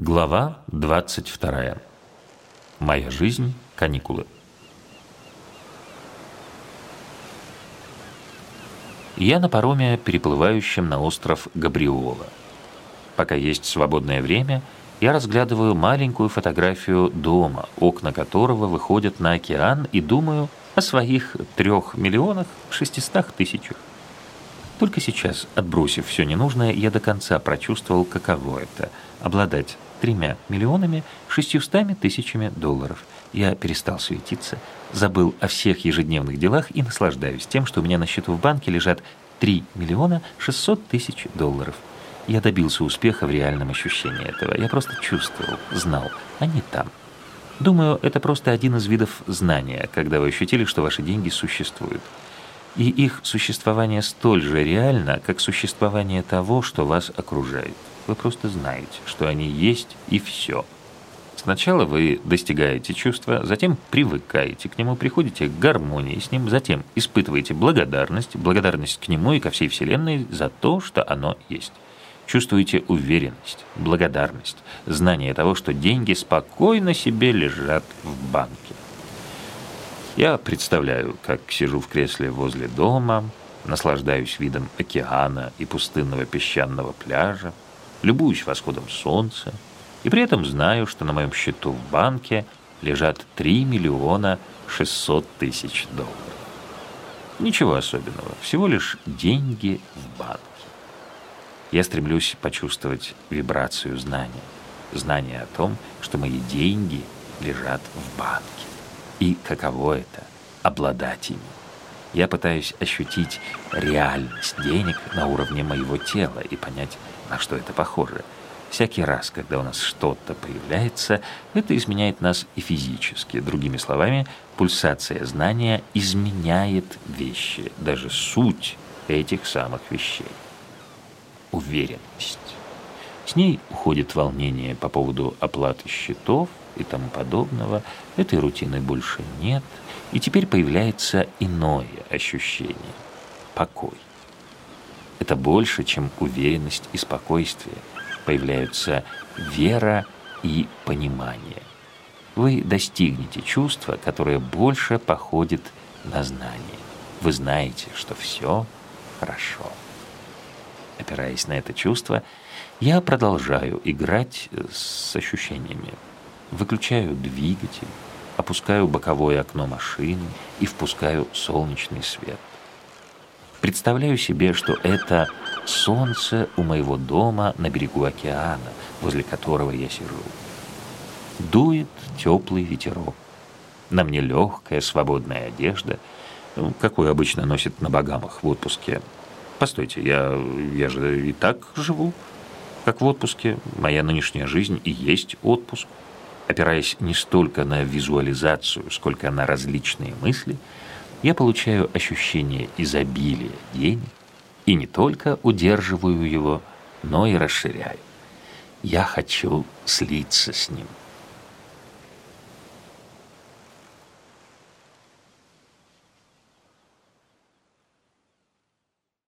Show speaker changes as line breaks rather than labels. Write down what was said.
Глава 22. Моя жизнь. Каникулы. Я на пароме, переплывающем на остров Габриола. Пока есть свободное время, я разглядываю маленькую фотографию дома, окна которого выходят на океан, и думаю о своих трех миллионах шестистах тысячах. Только сейчас, отбросив все ненужное, я до конца прочувствовал, каково это – обладать тремя миллионами шестьюстами тысячами долларов. Я перестал суетиться, забыл о всех ежедневных делах и наслаждаюсь тем, что у меня на счету в банке лежат 3 миллиона 600 тысяч долларов. Я добился успеха в реальном ощущении этого. Я просто чувствовал, знал, они там. Думаю, это просто один из видов знания, когда вы ощутили, что ваши деньги существуют и их существование столь же реально, как существование того, что вас окружает. Вы просто знаете, что они есть и все. Сначала вы достигаете чувства, затем привыкаете к нему, приходите к гармонии с ним, затем испытываете благодарность, благодарность к нему и ко всей Вселенной за то, что оно есть. Чувствуете уверенность, благодарность, знание того, что деньги спокойно себе лежат в банке. Я представляю, как сижу в кресле возле дома, наслаждаюсь видом океана и пустынного песчаного пляжа, любуюсь восходом солнца, и при этом знаю, что на моем счету в банке лежат 3 миллиона 600 тысяч долларов. Ничего особенного, всего лишь деньги в банке. Я стремлюсь почувствовать вибрацию знания, знание о том, что мои деньги лежат в банке и каково это – обладать ими. Я пытаюсь ощутить реальность денег на уровне моего тела и понять, на что это похоже. Всякий раз, когда у нас что-то появляется, это изменяет нас и физически. Другими словами, пульсация знания изменяет вещи, даже суть этих самых вещей. Уверенность. С ней уходит волнение по поводу оплаты счетов, и тому подобного, этой рутины больше нет, и теперь появляется иное ощущение – покой. Это больше, чем уверенность и спокойствие. Появляются вера и понимание. Вы достигнете чувства, которое больше походит на знание. Вы знаете, что все хорошо. Опираясь на это чувство, я продолжаю играть с ощущениями Выключаю двигатель, опускаю боковое окно машины и впускаю солнечный свет. Представляю себе, что это солнце у моего дома на берегу океана, возле которого я сижу. Дует теплый ветерок. На мне легкая свободная одежда, ну, какую обычно носят на богамах в отпуске. Постойте, я, я же и так живу, как в отпуске. Моя нынешняя жизнь и есть отпуск опираясь не столько на визуализацию, сколько на различные мысли, я получаю ощущение изобилия денег и не только удерживаю его, но и расширяю. Я хочу слиться с ним –